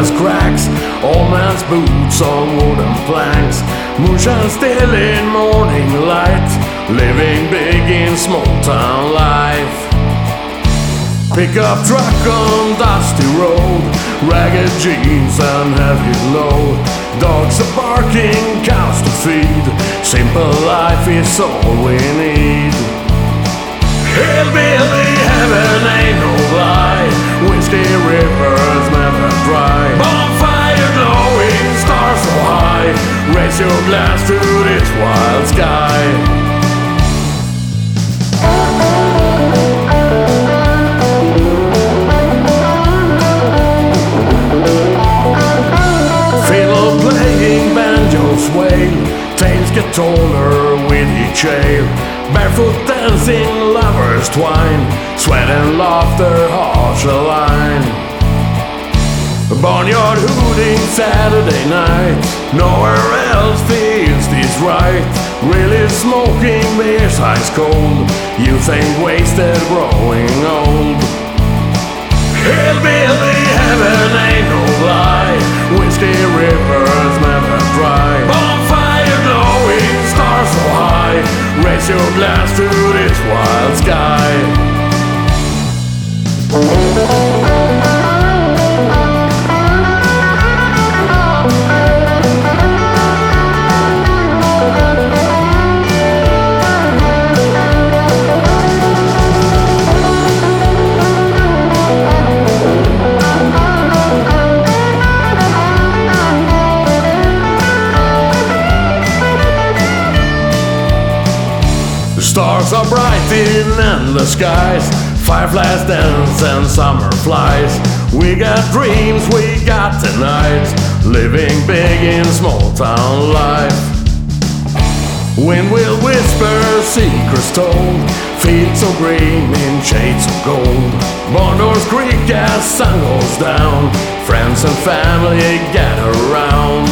there's cracks. Old man's boots on wooden planks. Moonshine still in morning light. Living big in small town life. Pickup truck on dusty road. Ragged jeans and heavy load. Dogs are barking, cows to feed. Simple life is all we need. Your glass to this wild sky. Wail, tales get taller with each ale. Barefoot dancing lovers twine, sweat and laughter harsh Barnyard hooting Saturday night, nowhere else feels this right. Really smoking beer's ice cold, youth ain't wasted growing old. Hillbilly heaven ain't no lie. Whiskey rivers never dry. Bonfire glowing, stars so high. Raise your glass to this wild sky. Stars are bright in endless skies. Fireflies dance and summer flies. We got dreams, we got tonight. Living big in small town life. Wind will whisper secrets told. Fields so green in shades of gold. Bondors creak as sun goes down. Friends and family gather round.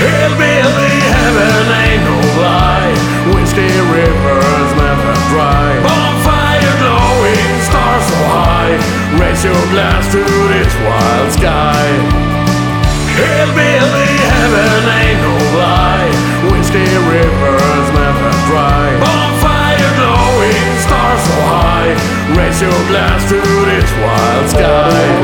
Hillbilly rivers never dry. Bonfire glowing, stars so high. Raise your glass to this wild sky. Hillbilly heaven ain't no lie. Whiskey rivers never dry. Bonfire glowing, stars so high. Raise your glass to this wild sky.